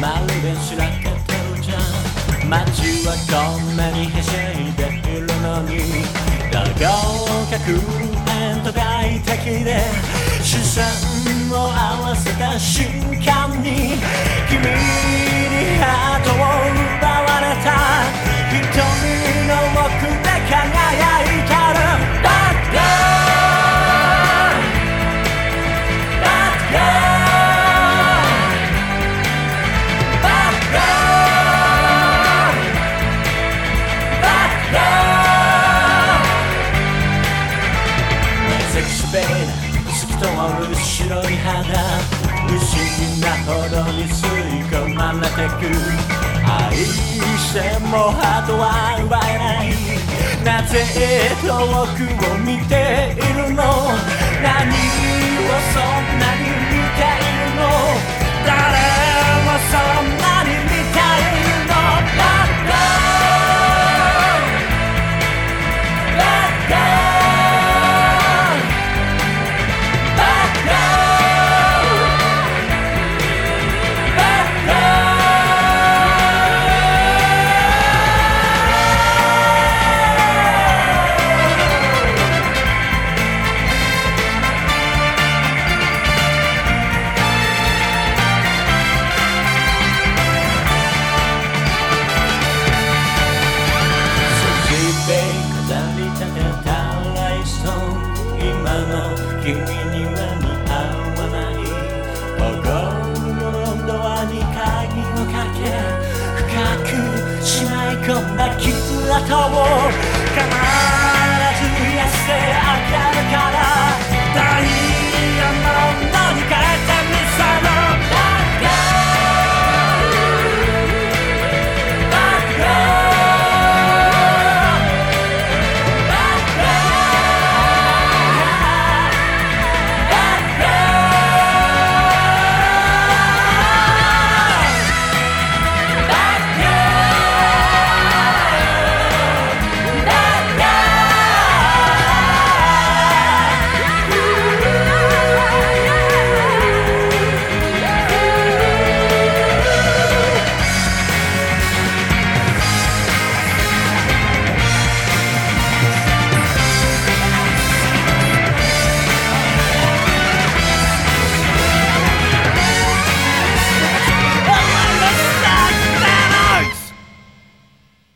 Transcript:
まるで白らけてるじゃん。街はこんなにへしゃいでいるのに。どこか空変と外敵で視線を合わせた瞬間に君スペイン。透き通る白い肌不思議なほどに吸い込まれてく愛してもハートは奪えないなぜ遠くを見ているのの君には似合わない。心のドアに鍵をかけ深くしまい込んだ傷跡を必ず癒してあげる